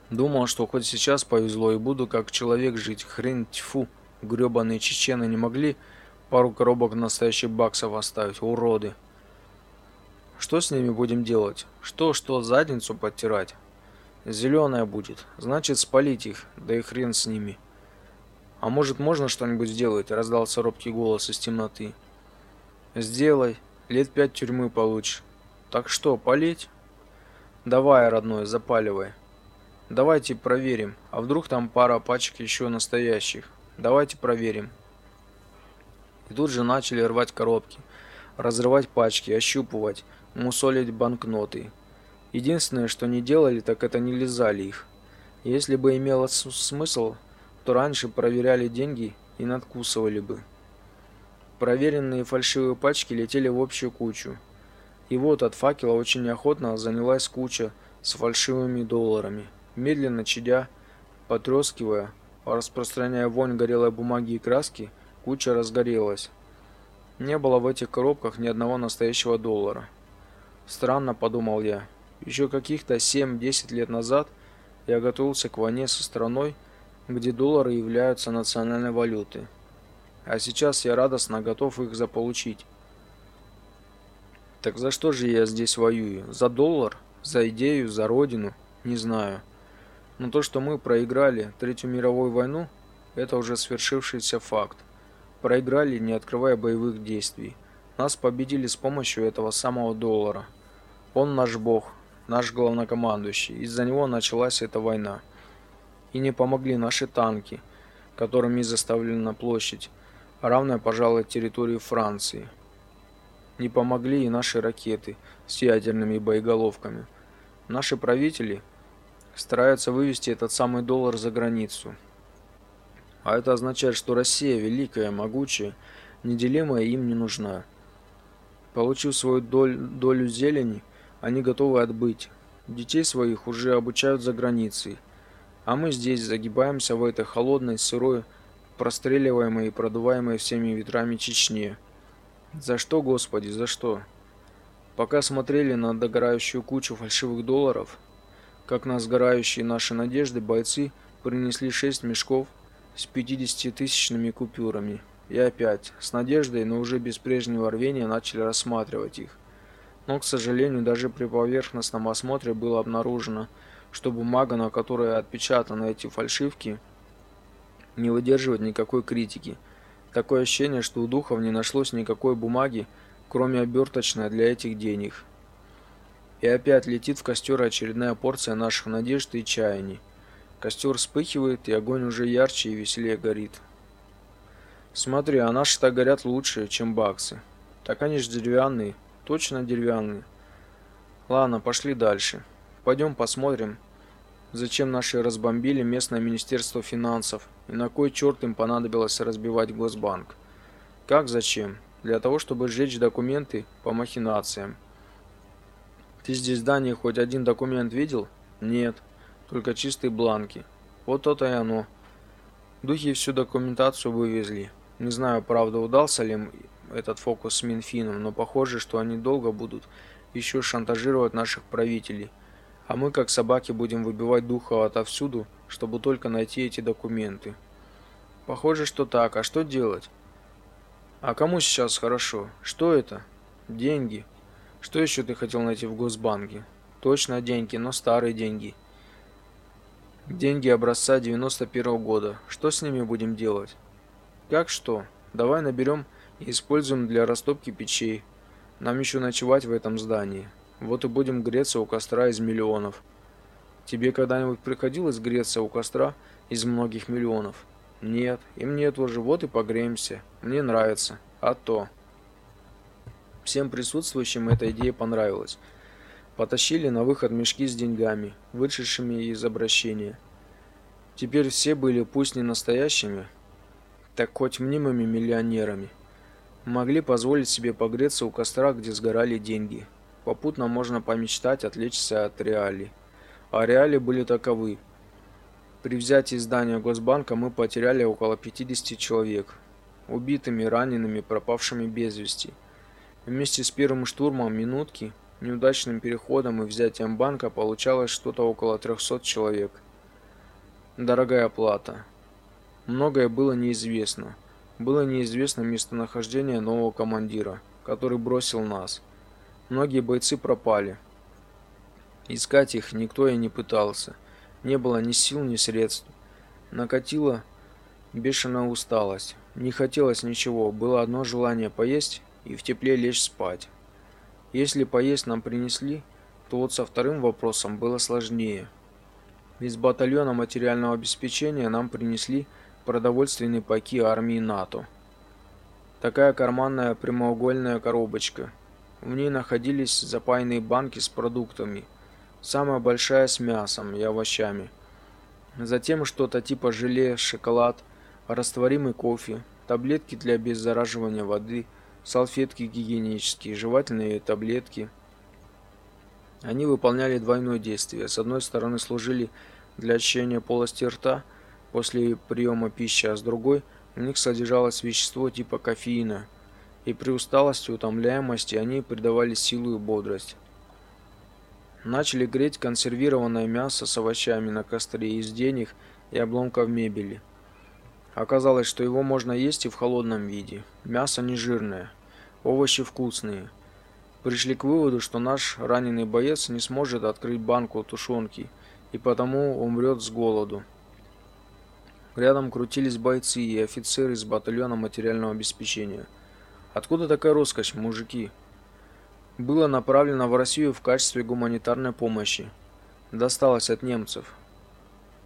[SPEAKER 1] Думал, что хоть сейчас повезло и буду как человек жить. Хрен тьфу. Гребаные чечены не могли Пару коробок настоящих баксов оставить, уроды. Что с ними будем делать? Что, что, задницу подтирать? Зеленая будет, значит спалить их, да и хрен с ними. А может можно что-нибудь сделать? Раздался робкий голос из темноты. Сделай, лет пять тюрьмы получишь. Так что, палить? Давай, родной, запаливай. Давайте проверим, а вдруг там пара пачек еще настоящих. Давайте проверим. И тут же начали рвать коробки, разрывать пачки, ощупывать, мусолить банкноты. Единственное, что не делали, так это не лизали их. Если бы имело смысл, то раньше проверяли деньги и надкусывали бы. Проверенные фальшивые пачки летели в общую кучу. И вот от факела очень неохотно занялась куча с фальшивыми долларами. Медленно чадя, потрескивая, распространяя вонь горелой бумаги и краски, Куча разгорелась. Не было в этих коробках ни одного настоящего доллара. Странно, подумал я. Еще каких-то 7-10 лет назад я готовился к войне со страной, где доллары являются национальной валютой. А сейчас я радостно готов их заполучить. Так за что же я здесь воюю? За доллар? За идею? За родину? Не знаю. Но то, что мы проиграли Третью мировую войну, это уже свершившийся факт проиграли, не открывая боевых действий. Нас победили с помощью этого самого доллара. Он наш бог, наш главнокомандующий. Из-за него началась эта война. И не помогли наши танки, которыми заставлена площадь, равная, пожалуй, территории Франции. Не помогли и наши ракеты с ядерными боеголовками. Наши правители стараются вывести этот самый доллар за границу. А это означает, что Россия, великая, могучая, неделимая, им не нужна. Получив свою доль, долю зелени, они готовы отбыть. Детей своих уже обучают за границей. А мы здесь загибаемся в этой холодной, сырой, простреливаемой и продуваемой всеми ветрами Чечне. За что, Господи, за что? Пока смотрели на догорающую кучу фальшивых долларов, как на сгорающие наши надежды, бойцы принесли шесть мешков с 50-тысячными купюрами. И опять, с надеждой, но уже без прежнего рвения, начали рассматривать их. Но, к сожалению, даже при поверхностном осмотре было обнаружено, что бумага, на которой отпечатаны эти фальшивки, не выдерживает никакой критики. Такое ощущение, что у духов не нашлось никакой бумаги, кроме оберточной для этих денег. И опять летит в костер очередная порция наших надежд и чаяний. Костер вспыхивает, и огонь уже ярче и веселее горит. Смотри, а наши-то горят лучше, чем баксы. Так они же деревянные, точно деревянные. Ладно, пошли дальше. Пойдем посмотрим, зачем наши разбомбили местное министерство финансов и на кой черт им понадобилось разбивать Госбанк. Как зачем? Для того, чтобы сжечь документы по махинациям. Ты здесь в здании хоть один документ видел? Нет, только чистые бланки. Вот то-то и оно. Духи всю документацию вывезли. Не знаю, правда, удался ли им этот фокус с Минфином, но похоже, что они долго будут еще шантажировать наших правителей. А мы, как собаки, будем выбивать духа отовсюду, чтобы только найти эти документы. Похоже, что так. А что делать? А кому сейчас хорошо? Что это? Деньги. Что еще ты хотел найти в Госбанке? Точно деньги, но старые деньги. Деньги образца 91 -го года. Что с ними будем делать? Как что? Давай наберем и используем для растопки печей. Нам еще ночевать в этом здании. Вот и будем греться у костра из миллионов. Тебе когда-нибудь приходилось греться у костра из многих миллионов? Нет, и мне тоже. Вот и погреемся. Мне нравится. А то. Всем присутствующим эта идея понравилась. Потащили на выход мешки с деньгами, вышедшими из обращения. Теперь все были пусть не настоящими, так хоть мнимыми миллионерами. Могли позволить себе погреться у костра, где сгорали деньги. Попутно можно помечтать отвлечься от реалий. А реалии были таковы. При взятии здания Госбанка мы потеряли около 50 человек. Убитыми, ранеными, пропавшими без вести. Вместе с первым штурмом минутки, неудачным переходом и взятием банка получалось что-то около 300 человек. Дорогая плата. Многое было неизвестно. Было неизвестно местонахождение нового командира, который бросил нас. Многие бойцы пропали. Искать их никто и не пытался. Не было ни сил, ни средств. Накатила бешеная усталость. Не хотелось ничего, было одно желание поесть и в тепле лечь спать. Если поесть нам принесли, то вот со вторым вопросом было сложнее. Из батальона материального обеспечения нам принесли продовольственные паки армии НАТО. Такая карманная прямоугольная коробочка. В ней находились запаянные банки с продуктами – Самая большая с мясом и овощами. Затем что-то типа желе, шоколад, растворимый кофе, таблетки для обеззараживания воды, салфетки гигиенические, жевательные таблетки. Они выполняли двойное действие. С одной стороны служили для очищения полости рта после приема пищи, а с другой в них содержалось вещество типа кофеина. И при усталости, утомляемости они придавали силу и бодрость. Начали греть консервированное мясо с овощами на костре из денег и обломков мебели. Оказалось, что его можно есть и в холодном виде. Мясо не жирное, овощи вкусные. Пришли к выводу, что наш раненый боец не сможет открыть банку тушенки и потому умрет с голоду. Рядом крутились бойцы и офицеры из батальона материального обеспечения. Откуда такая роскошь, мужики? было направлено в Россию в качестве гуманитарной помощи. Досталось от немцев.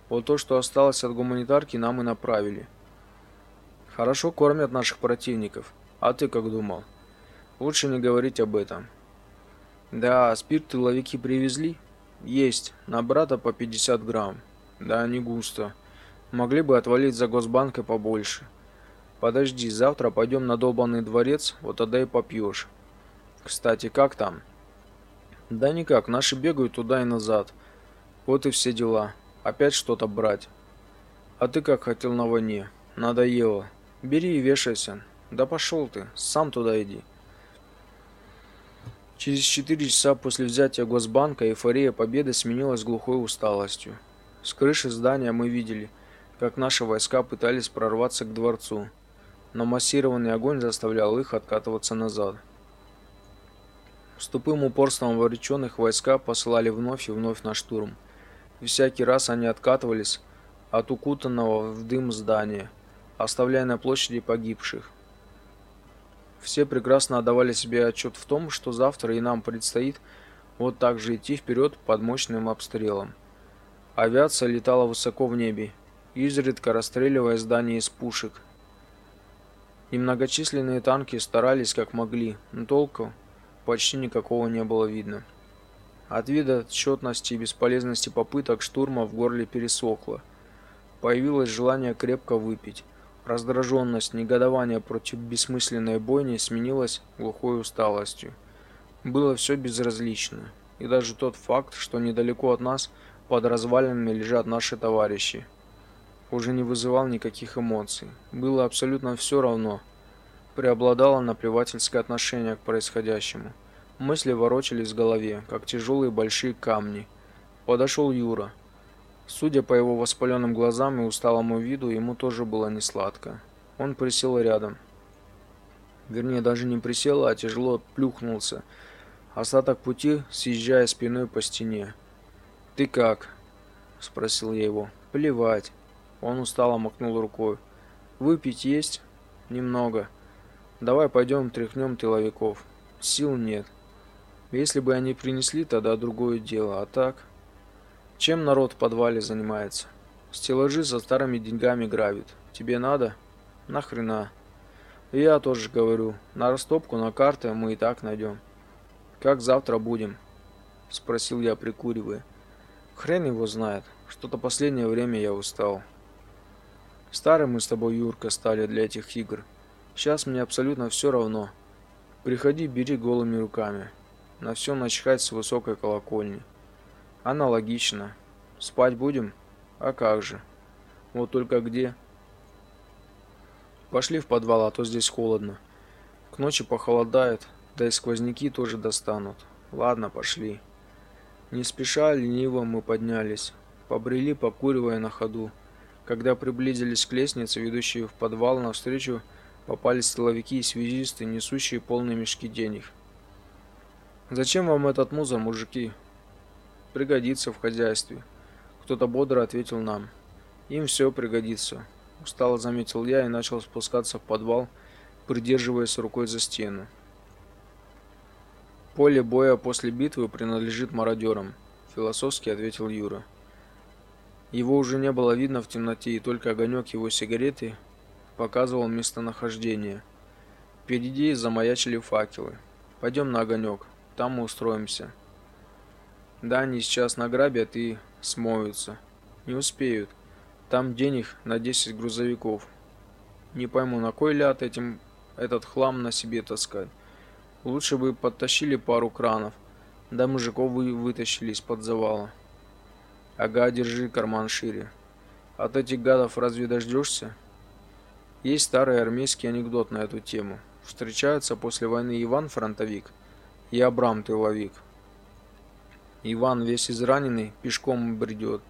[SPEAKER 1] Вот то, что осталось от гуманитарки, нам и направили. Хорошо кормят наших противников. А ты как думал? Лучше не говорить об этом. Да, спирт ловики привезли? Есть. На брата по 50 грамм. Да, не густо. Могли бы отвалить за Госбанк побольше. Подожди, завтра пойдем на долбанный дворец, вот тогда и попьешь. Кстати, как там? Да никак, наши бегают туда и назад. Вот и все дела. Опять что-то брать. А ты как хотел на войне? Надоело. Бери и вешайся. Да пошел ты, сам туда иди. Через четыре часа после взятия Госбанка эйфория победы сменилась глухой усталостью. С крыши здания мы видели, как наши войска пытались прорваться к дворцу, но массированный огонь заставлял их откатываться назад. С тупым упорством вовлеченных войска посылали вновь и вновь на штурм. И всякий раз они откатывались от укутанного в дым здания, оставляя на площади погибших. Все прекрасно отдавали себе отчет в том, что завтра и нам предстоит вот так же идти вперед под мощным обстрелом. Авиация летала высоко в небе, изредка расстреливая здания из пушек. Немногочисленные танки старались как могли, но толку почти никакого не было видно. От вида отчетности и бесполезности попыток штурма в горле пересохло. Появилось желание крепко выпить. Раздраженность, негодование против бессмысленной бойни сменилось глухой усталостью. Было все безразлично. И даже тот факт, что недалеко от нас под развалинами лежат наши товарищи, уже не вызывал никаких эмоций. Было абсолютно все равно. Преобладало наплевательское отношение к происходящему. Мысли ворочались в голове, как тяжелые большие камни. Подошел Юра. Судя по его воспаленным глазам и усталому виду, ему тоже было не сладко. Он присел рядом. Вернее, даже не присел, а тяжело плюхнулся. Остаток пути съезжая спиной по стене. «Ты как?» – спросил я его. «Плевать». Он устало махнул рукой. «Выпить есть?» «Немного. Давай пойдем тряхнем тыловиков. Сил нет. Если бы они принесли, тогда другое дело. А так...» Чем народ в подвале занимается? Стеллажи со старыми деньгами грабит. Тебе надо? Нахрена? И я тоже говорю, на растопку, на карты мы и так найдем. Как завтра будем? Спросил я, прикуривая. Хрен его знает. Что-то последнее время я устал. Старый мы с тобой, Юрка, стали для этих игр. Сейчас мне абсолютно все равно. Приходи, бери голыми руками. На все начхать с высокой колокольни. Аналогично. Спать будем? А как же? Вот только где? Пошли в подвал, а то здесь холодно. К ночи похолодает, да и сквозняки тоже достанут. Ладно, пошли. Не спеша, лениво мы поднялись. Побрели, покуривая на ходу. Когда приблизились к лестнице, ведущей в подвал, навстречу попались силовики и связисты, несущие полные мешки денег. «Зачем вам этот музор, мужики?» пригодится в хозяйстве. Кто-то бодро ответил нам. Им все пригодится. Устало заметил я и начал спускаться в подвал, придерживаясь рукой за стену. Поле боя после битвы принадлежит мародерам, философски ответил Юра. Его уже не было видно в темноте, и только огонек его сигареты показывал местонахождение. Впереди замаячили факелы. Пойдем на огонек, там мы устроимся. Да, они сейчас награбят и смоются. Не успеют. Там денег на 10 грузовиков. Не пойму, на кой ляд этим этот хлам на себе таскать. Лучше бы подтащили пару кранов. Да мужиков вы вытащили из-под завала. Ага, держи карман шире. От этих гадов разве дождешься? Есть старый армейский анекдот на эту тему. Встречаются после войны Иван фронтовик и Абрам тыловик. Иван весь израненный пешком бредет,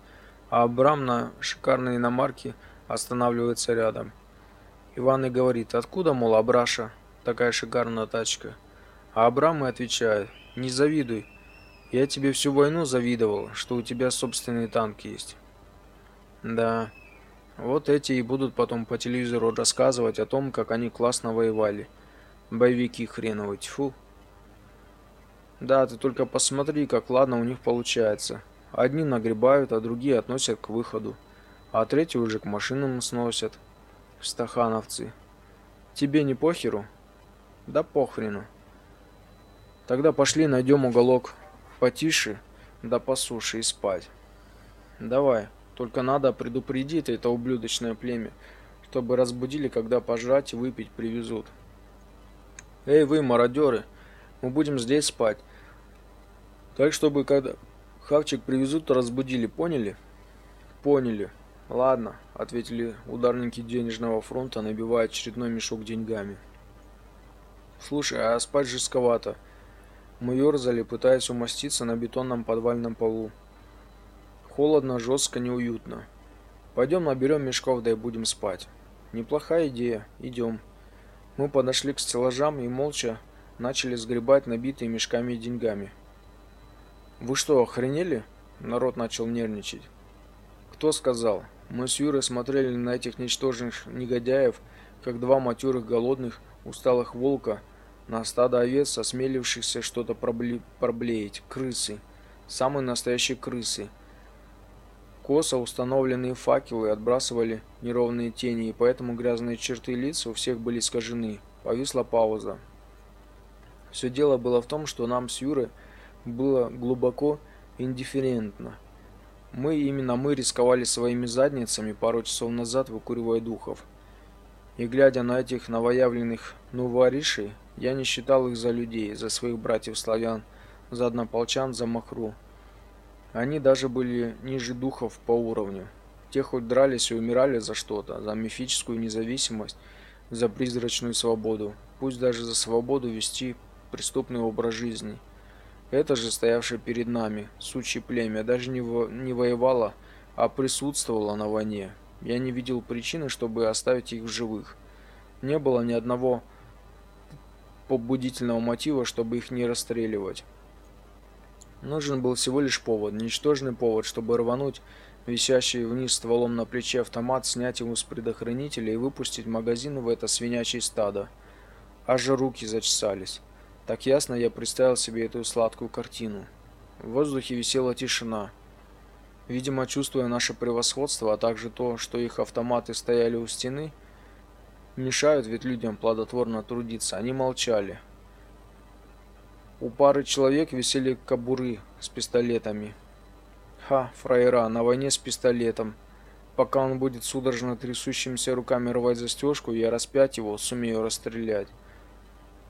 [SPEAKER 1] а Абрам на шикарной иномарке останавливается рядом. Иван и говорит, откуда, мол, Абраша, такая шикарная тачка? А Абрам и отвечает, не завидуй, я тебе всю войну завидовал, что у тебя собственный танк есть. Да, вот эти и будут потом по телевизору рассказывать о том, как они классно воевали. Боевики хреновые, тьфу. Да, ты только посмотри, как ладно у них получается. Одни нагребают, а другие относят к выходу, а третьи уже к машинам сносят. Стахановцы. Тебе не похеру? Да похрену. Тогда пошли найдем уголок потише, да по суше и спать. Давай, только надо предупредить это ублюдочное племя, чтобы разбудили, когда пожрать и выпить привезут. Эй вы, мародеры, мы будем здесь спать. Так, чтобы когда хавчик привезут, разбудили, поняли? Поняли. Ладно, ответили ударники денежного фронта, набивая очередной мешок деньгами. Слушай, а спать жестковато. Мы ерзали, пытаясь умоститься на бетонном подвальном полу. Холодно, жестко, неуютно. Пойдем наберем мешков, да и будем спать. Неплохая идея. Идем. Мы подошли к стеллажам и молча начали сгребать набитые мешками деньгами. Вы что, охренели? Народ начал нервничать. Кто сказал? Мы с Юрой смотрели на этих ничтожных негодяев, как два матерых голодных, усталых волка на стадо овец, осмелившихся что-то пробле... проблеять. Крысы. Самые настоящие крысы. Косо установленные факелы отбрасывали неровные тени, и поэтому грязные черты лиц у всех были искажены. Повисла пауза. Все дело было в том, что нам с Юрой было глубоко индифферентно. Мы, именно мы, рисковали своими задницами пару часов назад, выкуривая духов. И глядя на этих новоявленных нуворишей, я не считал их за людей, за своих братьев-славян, за однополчан, за махру. Они даже были ниже духов по уровню. Те хоть дрались и умирали за что-то, за мифическую независимость, за призрачную свободу, пусть даже за свободу вести преступный образ жизни. Это же стоявшее перед нами, сучье племя, даже не, во не воевало, а присутствовало на войне. Я не видел причины, чтобы оставить их в живых. Не было ни одного побудительного мотива, чтобы их не расстреливать. Нужен был всего лишь повод, ничтожный повод, чтобы рвануть висящий вниз стволом на плече автомат, снять его с предохранителя и выпустить магазин в это свинячье стадо. Аж руки зачесались. Так ясно я представил себе эту сладкую картину. В воздухе висела тишина. Видимо, чувствуя наше превосходство, а также то, что их автоматы стояли у стены, мешают ведь людям плодотворно трудиться, они молчали. У пары человек висели кобуры с пистолетами. Ха, фраера, на войне с пистолетом. Пока он будет судорожно трясущимися руками рвать застежку, я распять его сумею расстрелять.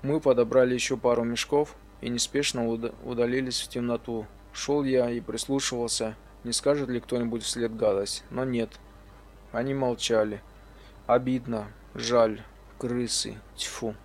[SPEAKER 1] Мы подобрали еще пару мешков и неспешно удалились в темноту. Шел я и прислушивался, не скажет ли кто-нибудь вслед гадость, но нет. Они молчали. Обидно, жаль, крысы, тьфу.